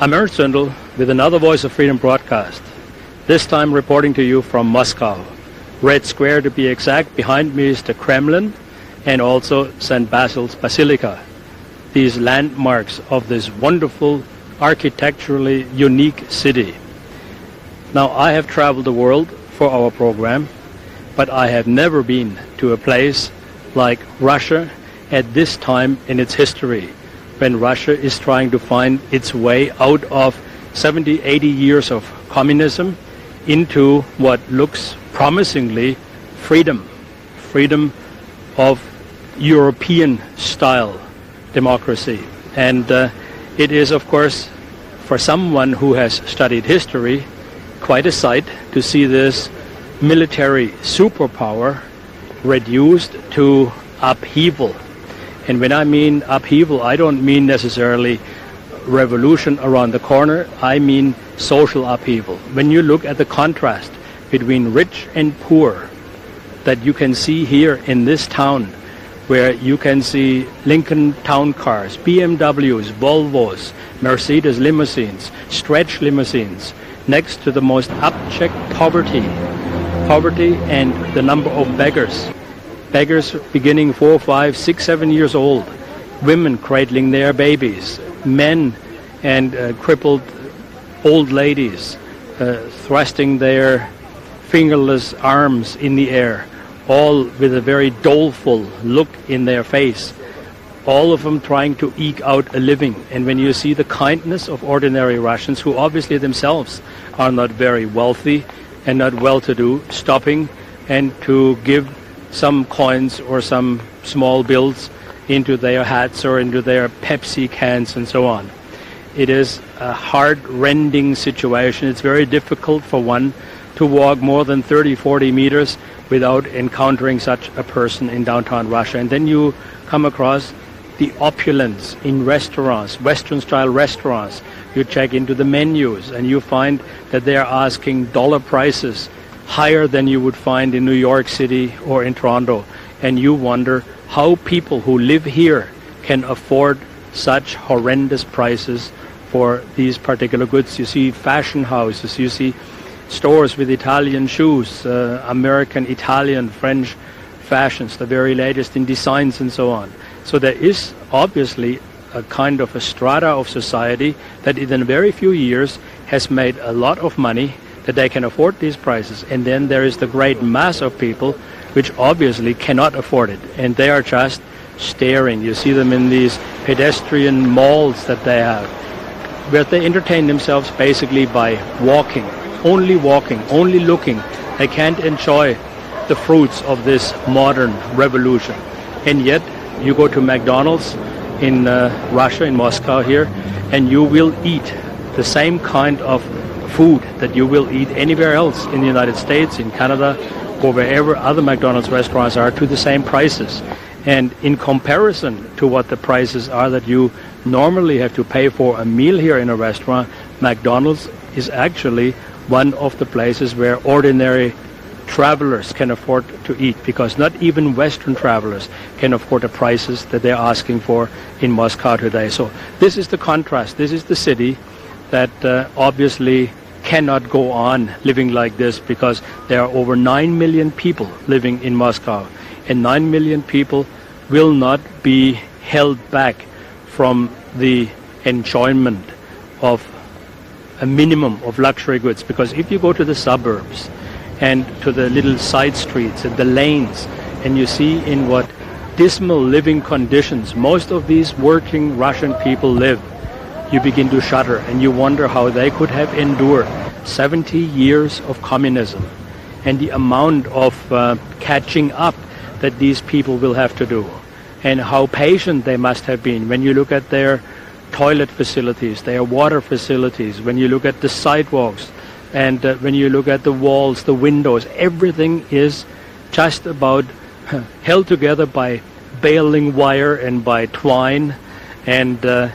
I'm Ernst Zündel with another Voice of Freedom broadcast. This time reporting to you from Moscow. Red Square to be exact. Behind me is the Kremlin and also St. Basil's Basilica. These landmarks of this wonderful, architecturally unique city. Now, I have traveled the world for our program, but I have never been to a place like Russia at this time in its history when Russia is trying to find its way out of 70, 80 years of communism into what looks promisingly freedom, freedom of European style democracy. And uh, it is, of course, for someone who has studied history, quite a sight to see this military superpower reduced to upheaval. And when I mean upheaval, I don't mean necessarily revolution around the corner, I mean social upheaval. When you look at the contrast between rich and poor that you can see here in this town, where you can see Lincoln town cars, BMWs, Volvos, Mercedes limousines, stretch limousines, next to the most abject poverty, poverty and the number of beggars. Beggars beginning four, five, six, seven years old, women cradling their babies, men and uh, crippled old ladies uh, thrusting their fingerless arms in the air, all with a very doleful look in their face, all of them trying to eke out a living. And when you see the kindness of ordinary Russians, who obviously themselves are not very wealthy and not well to do, stopping and to give some coins or some small bills into their hats or into their Pepsi cans and so on. It is a heart-rending situation. It's very difficult for one to walk more than 30, 40 meters without encountering such a person in downtown Russia. And then you come across the opulence in restaurants, Western-style restaurants. You check into the menus and you find that they are asking dollar prices higher than you would find in New York City or in Toronto. And you wonder how people who live here can afford such horrendous prices for these particular goods. You see fashion houses, you see stores with Italian shoes, uh, American, Italian, French fashions, the very latest in designs and so on. So there is obviously a kind of a strata of society that in very few years has made a lot of money that they can afford these prices. And then there is the great mass of people which obviously cannot afford it. And they are just staring. You see them in these pedestrian malls that they have where they entertain themselves basically by walking, only walking, only looking. They can't enjoy the fruits of this modern revolution. And yet, you go to McDonald's in uh, Russia, in Moscow here, and you will eat the same kind of food that you will eat anywhere else in the United States, in Canada, or wherever other McDonald's restaurants are to the same prices. And in comparison to what the prices are that you normally have to pay for a meal here in a restaurant, McDonald's is actually one of the places where ordinary travelers can afford to eat because not even Western travelers can afford the prices that they're asking for in Moscow today. So this is the contrast. This is the city that uh, obviously cannot go on living like this because there are over 9 million people living in Moscow and 9 million people will not be held back from the enjoyment of a minimum of luxury goods. Because if you go to the suburbs and to the little side streets and the lanes, and you see in what dismal living conditions most of these working Russian people live, you begin to shudder and you wonder how they could have endured 70 years of communism and the amount of uh, catching up that these people will have to do and how patient they must have been when you look at their toilet facilities, their water facilities, when you look at the sidewalks, and uh, when you look at the walls, the windows, everything is just about held together by baling wire and by twine. And uh,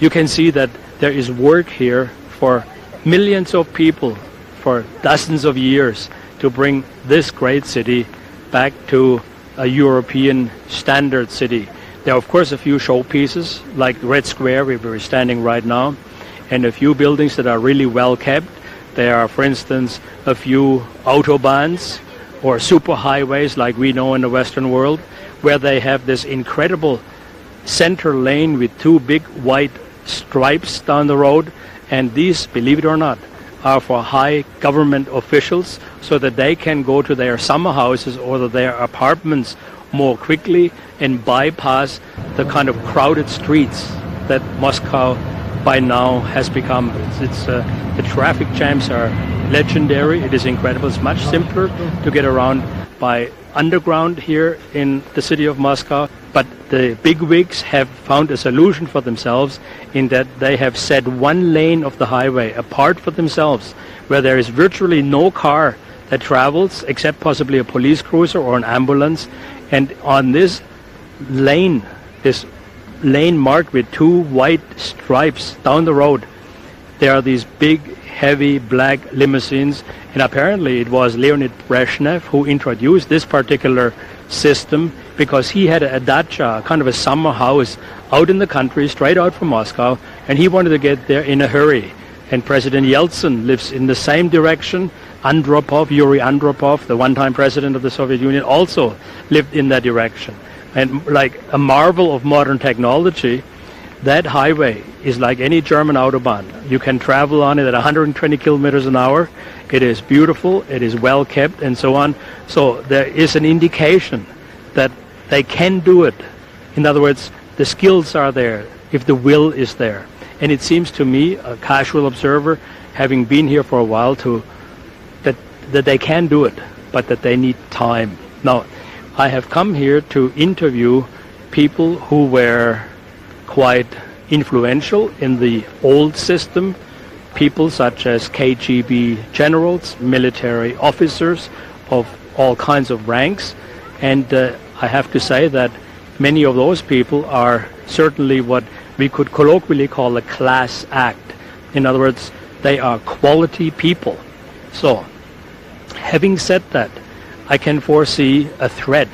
you can see that there is work here for millions of people for dozens of years to bring this great city back to a European standard city. There are, of course, a few showpieces, like Red Square, where we're standing right now, and a few buildings that are really well kept. There are, for instance, a few autobahns or superhighways like we know in the Western world, where they have this incredible center lane with two big white stripes down the road. And these, believe it or not, are for high government officials so that they can go to their summer houses or their apartments more quickly and bypass the kind of crowded streets that Moscow by now has become. It's, it's uh, the traffic jams are legendary. It is incredible. It's much simpler to get around by underground here in the city of Moscow. But the bigwigs have found a solution for themselves in that they have set one lane of the highway apart for themselves, where there is virtually no car that travels except possibly a police cruiser or an ambulance. And on this lane, this lane marked with two white stripes down the road, there are these big, heavy black limousines. And apparently it was Leonid Brezhnev who introduced this particular system because he had a dacha, uh, kind of a summer house out in the country, straight out from Moscow, and he wanted to get there in a hurry. And President Yeltsin lives in the same direction. Andropov, Yuri Andropov, the one-time president of the Soviet Union, also lived in that direction. And like a marvel of modern technology, that highway is like any German autobahn. You can travel on it at 120 kilometers an hour. It is beautiful, it is well kept, and so on. So there is an indication that they can do it. In other words, the skills are there if the will is there. And it seems to me, a casual observer, having been here for a while, to that that they can do it, but that they need time. Now, I have come here to interview people who were quite influential in the old system, people such as KGB generals, military officers of all kinds of ranks, and uh, I have to say that many of those people are certainly what we could colloquially call a class act. In other words, they are quality people. So, having said that, I can foresee a threat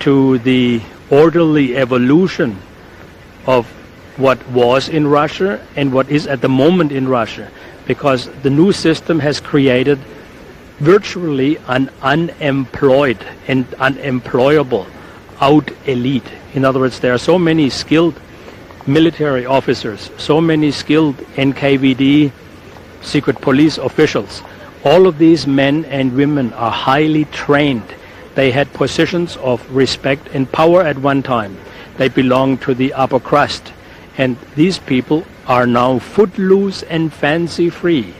to the orderly evolution of what was in Russia and what is at the moment in Russia, because the new system has created virtually an unemployed and unemployable out elite. In other words, there are so many skilled military officers, so many skilled NKVD secret police officials all of these men and women are highly trained. They had positions of respect and power at one time. They belonged to the upper crust. And these people are now footloose and fancy free.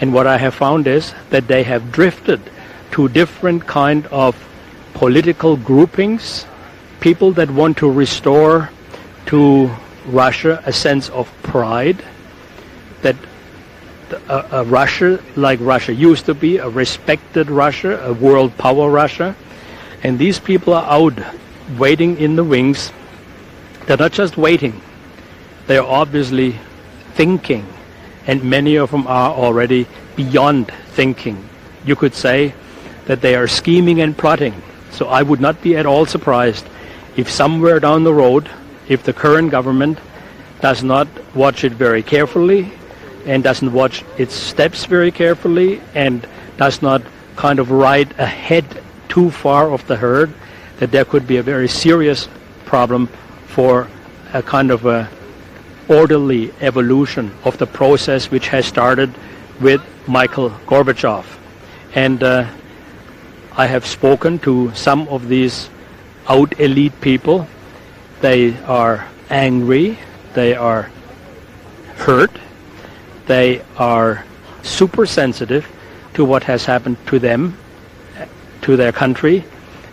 And what I have found is that they have drifted to different kind of political groupings, people that want to restore to Russia a sense of pride, that a, a Russia like Russia used to be, a respected Russia, a world power Russia. And these people are out waiting in the wings. They're not just waiting, they're obviously thinking. And many of them are already beyond thinking. You could say that they are scheming and plotting. So I would not be at all surprised if somewhere down the road, if the current government does not watch it very carefully and doesn't watch its steps very carefully and does not kind of ride ahead too far of the herd, that there could be a very serious problem for a kind of a orderly evolution of the process which has started with Michael Gorbachev. And uh, I have spoken to some of these out elite people. They are angry, they are hurt, they are super sensitive to what has happened to them, to their country,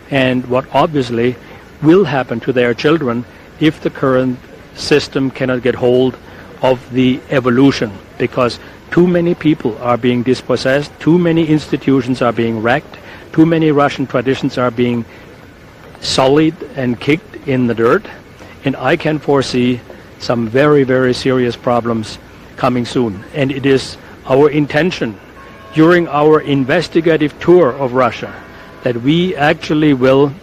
and what obviously will happen to their children if the current system cannot get hold of the evolution because too many people are being dispossessed, too many institutions are being wrecked, too many Russian traditions are being sullied and kicked in the dirt, and I can foresee some very, very serious problems coming soon. And it is our intention during our investigative tour of Russia that we actually will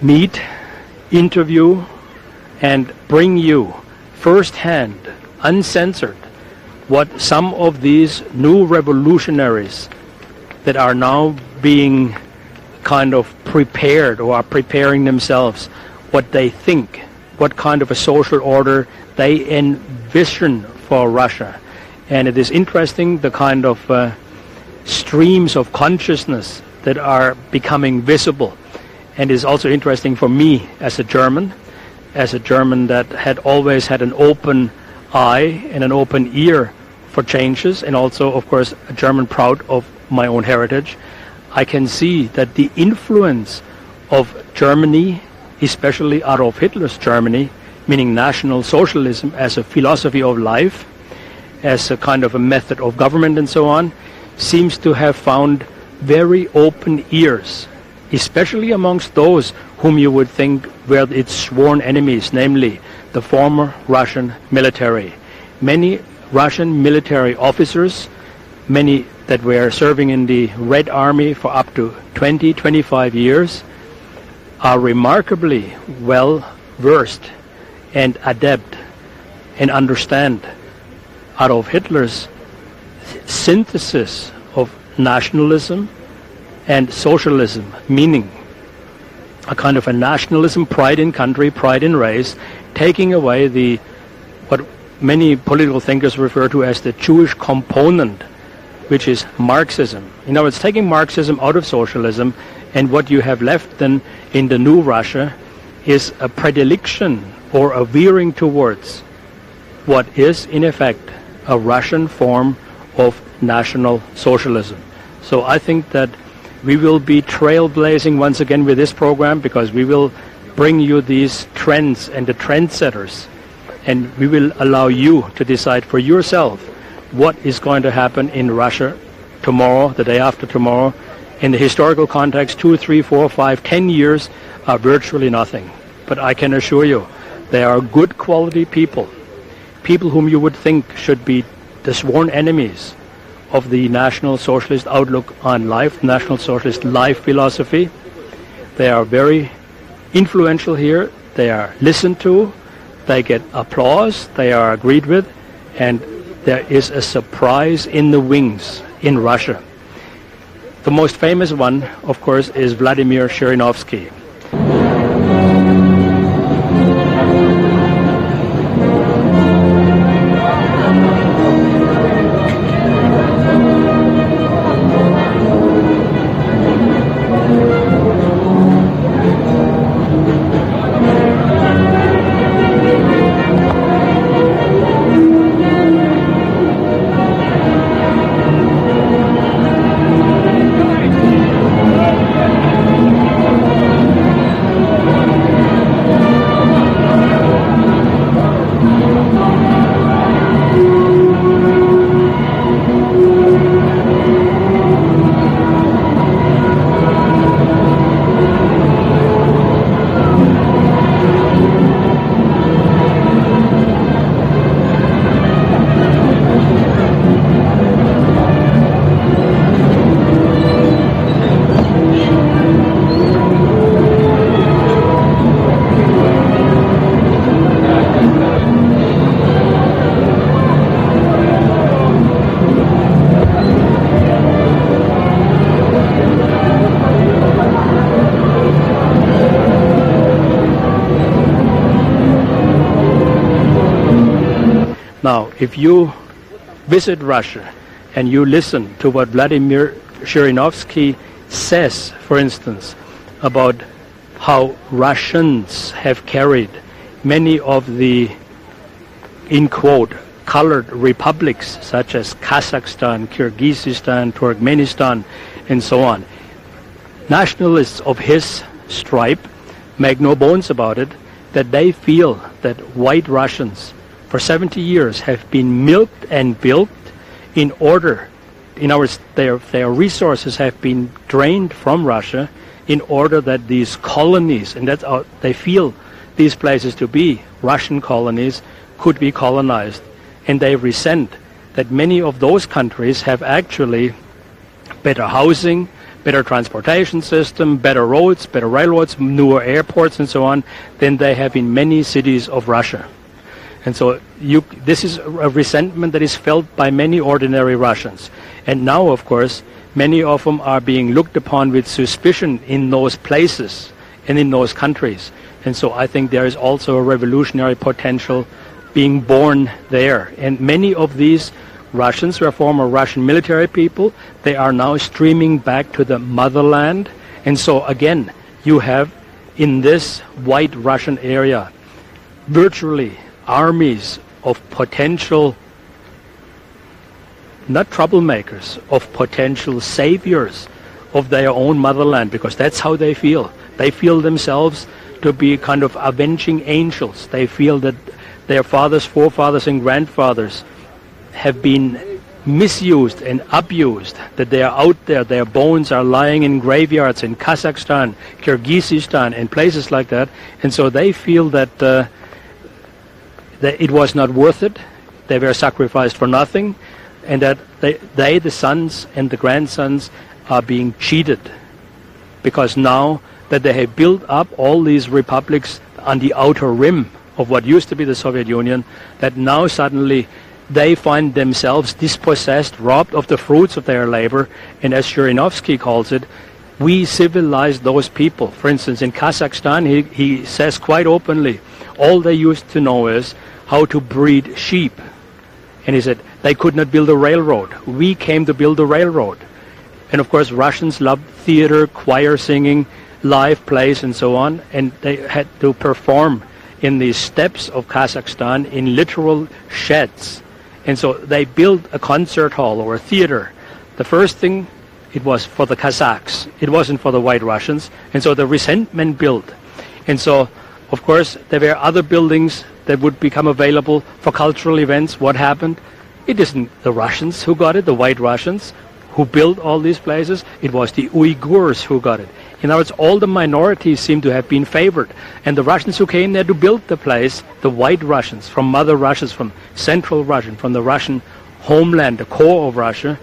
meet, interview, and bring you firsthand uncensored, what some of these new revolutionaries that are now being kind of prepared or are preparing themselves, what they think, what kind of a social order they envision for Russia. And it is interesting the kind of uh, streams of consciousness that are becoming visible. And it's also interesting for me as a German, as a German that had always had an open eye and an open ear for changes, and also, of course, a German proud of my own heritage. I can see that the influence of Germany, especially Adolf Hitler's Germany, meaning National Socialism as a philosophy of life, as a kind of a method of government and so on, seems to have found very open ears, especially amongst those whom you would think were its sworn enemies, namely the former Russian military. Many Russian military officers, many that were serving in the Red Army for up to 20, 25 years, are remarkably well versed and adept and understand Adolf Hitler's synthesis of nationalism and socialism, meaning a kind of a nationalism, pride in country, pride in race, taking away the what many political thinkers refer to as the Jewish component, which is Marxism. You know, it's taking Marxism out of socialism, and what you have left then in the new Russia is a predilection or a veering towards what is, in effect, a Russian form of national socialism. So I think that we will be trailblazing once again with this program because we will bring you these trends and the trendsetters and we will allow you to decide for yourself what is going to happen in Russia tomorrow, the day after tomorrow. In the historical context, two, three, four, five, ten years are virtually nothing. But I can assure you, they are good quality people people whom you would think should be the sworn enemies of the National Socialist outlook on life, National Socialist life philosophy. They are very influential here. They are listened to. They get applause. They are agreed with. And there is a surprise in the wings in Russia. The most famous one, of course, is Vladimir Zhirinovsky. If you visit Russia and you listen to what Vladimir Zhirinovsky says, for instance, about how Russians have carried many of the, in quote, colored republics such as Kazakhstan, Kyrgyzstan, Turkmenistan, and so on. Nationalists of his stripe make no bones about it that they feel that white Russians for 70 years have been milked and built in order, in other words, their, their resources have been drained from Russia in order that these colonies, and that's how they feel these places to be, Russian colonies, could be colonized. And they resent that many of those countries have actually better housing, better transportation system, better roads, better railroads, newer airports, and so on, than they have in many cities of Russia. And so you, this is a resentment that is felt by many ordinary Russians. And now, of course, many of them are being looked upon with suspicion in those places and in those countries. And so I think there is also a revolutionary potential being born there. And many of these Russians who are former Russian military people, they are now streaming back to the motherland. And so again, you have in this white Russian area virtually armies of potential not troublemakers, of potential saviors of their own motherland, because that's how they feel. They feel themselves to be kind of avenging angels. They feel that their fathers, forefathers, and grandfathers have been misused and abused, that they are out there, their bones are lying in graveyards in Kazakhstan, Kyrgyzstan, and places like that. And so they feel that, uh, that it was not worth it. They were sacrificed for nothing and that they, they, the sons and the grandsons, are being cheated because now that they have built up all these republics on the outer rim of what used to be the Soviet Union, that now suddenly they find themselves dispossessed, robbed of the fruits of their labor, and as Zhirinovsky calls it, we civilized those people. For instance, in Kazakhstan, he, he says quite openly, all they used to know is how to breed sheep. And he said, they could not build a railroad. We came to build a railroad. And of course, Russians love theater, choir singing, live plays, and so on. And they had to perform in the steppes of Kazakhstan in literal sheds. And so they built a concert hall or a theater. The first thing, it was for the Kazakhs. It wasn't for the white Russians. And so the resentment built. And so, of course, there were other buildings that would become available for cultural events. What happened? It isn't the Russians who got it, the white Russians who built all these places. It was the Uyghurs who got it. In other words, all the minorities seem to have been favored. And the Russians who came there to build the place, the white Russians from Mother Russias, from Central Russia, from the Russian homeland, the core of Russia,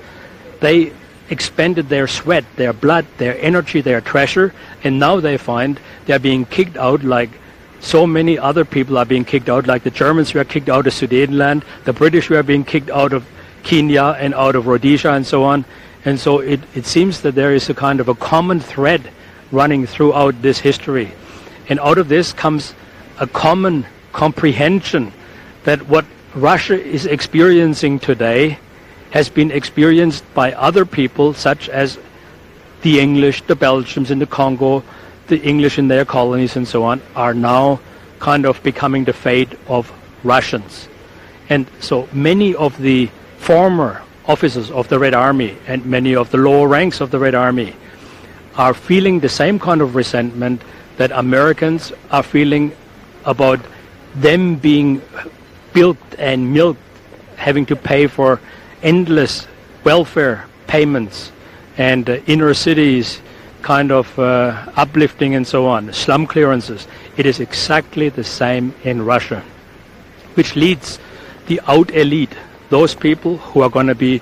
they expended their sweat, their blood, their energy, their treasure, and now they find they're being kicked out like so many other people are being kicked out, like the Germans were kicked out of Sudetenland, the British were being kicked out of Kenya and out of Rhodesia and so on. And so it, it seems that there is a kind of a common thread running throughout this history. And out of this comes a common comprehension that what Russia is experiencing today has been experienced by other people, such as the English, the Belgians in the Congo, the English in their colonies and so on are now kind of becoming the fate of Russians. And so many of the former officers of the Red Army and many of the lower ranks of the Red Army are feeling the same kind of resentment that Americans are feeling about them being built and milked, having to pay for endless welfare payments and uh, inner cities kind of uh, uplifting and so on, slum clearances. It is exactly the same in Russia, which leads the out elite, those people who are going to be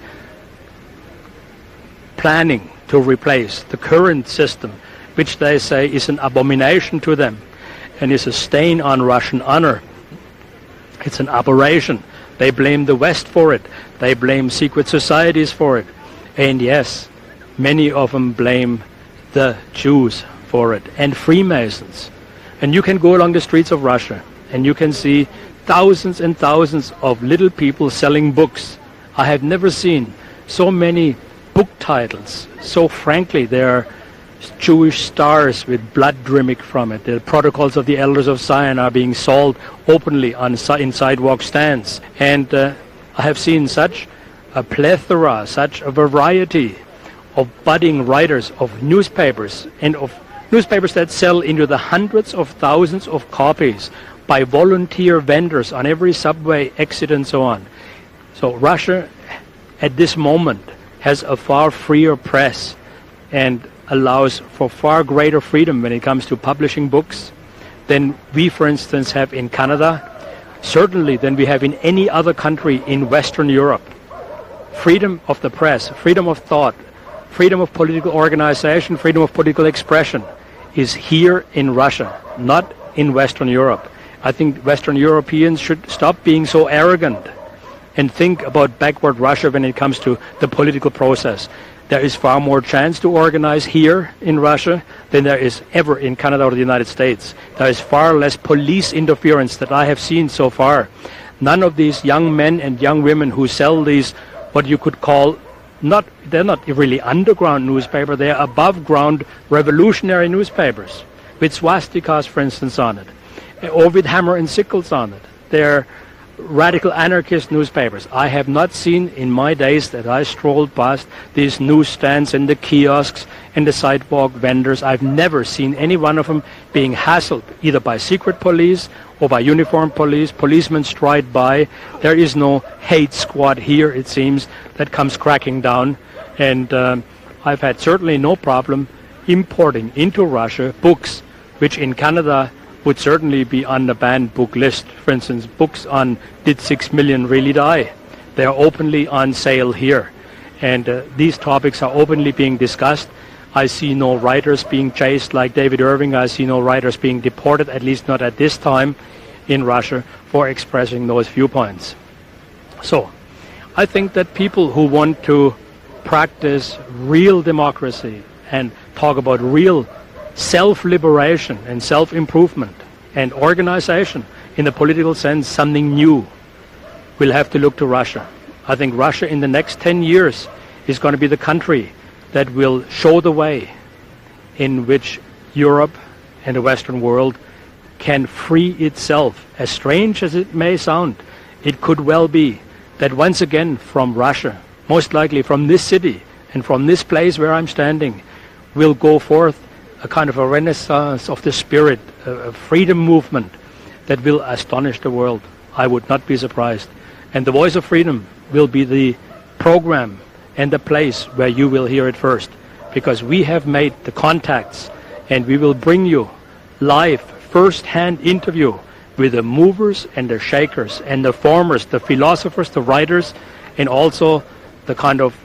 planning to replace the current system, which they say is an abomination to them and is a stain on Russian honor. It's an aberration. They blame the West for it. They blame secret societies for it. And yes, many of them blame the Jews for it and Freemasons. And you can go along the streets of Russia and you can see thousands and thousands of little people selling books. I have never seen so many book titles. So frankly, they are Jewish stars with blood dripping from it. The protocols of the elders of Zion are being sold openly on in sidewalk stands. And uh, I have seen such a plethora, such a variety of budding writers of newspapers and of newspapers that sell into the hundreds of thousands of copies by volunteer vendors on every subway exit and so on. So Russia at this moment has a far freer press and allows for far greater freedom when it comes to publishing books than we, for instance, have in Canada, certainly than we have in any other country in Western Europe. Freedom of the press, freedom of thought, freedom of political organization, freedom of political expression is here in Russia, not in Western Europe. I think Western Europeans should stop being so arrogant and think about backward Russia when it comes to the political process. There is far more chance to organize here in Russia than there is ever in Canada or the United States. There is far less police interference that I have seen so far. None of these young men and young women who sell these, what you could call, not they're not really underground newspaper. They're above ground revolutionary newspapers with swastikas, for instance, on it, or with hammer and sickles on it. They're radical anarchist newspapers. I have not seen in my days that I strolled past these newsstands and the kiosks and the sidewalk vendors. I've never seen any one of them being hassled either by secret police or by uniformed police. Policemen stride by. There is no hate squad here, it seems, that comes cracking down. And um, I've had certainly no problem importing into Russia books which in Canada would certainly be on the banned book list. For instance, books on Did Six Million Really Die? They are openly on sale here. And uh, these topics are openly being discussed. I see no writers being chased like David Irving. I see no writers being deported, at least not at this time in Russia, for expressing those viewpoints. So, I think that people who want to practice real democracy and talk about real self-liberation and self-improvement and organization in the political sense, something new, will have to look to Russia. I think Russia in the next 10 years is going to be the country that will show the way in which Europe and the Western world can free itself. As strange as it may sound, it could well be that once again from Russia, most likely from this city and from this place where I'm standing, will go forth a kind of a renaissance of the spirit, a, freedom movement that will astonish the world. I would not be surprised. And the Voice of Freedom will be the program and the place where you will hear it first. Because we have made the contacts and we will bring you live, first-hand interview with the movers and the shakers and the formers, the philosophers, the writers, and also the kind of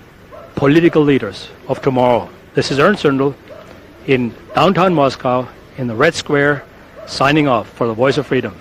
political leaders of tomorrow. This is Ernst Zündel in downtown Moscow in the Red Square, signing off for the Voice of Freedom.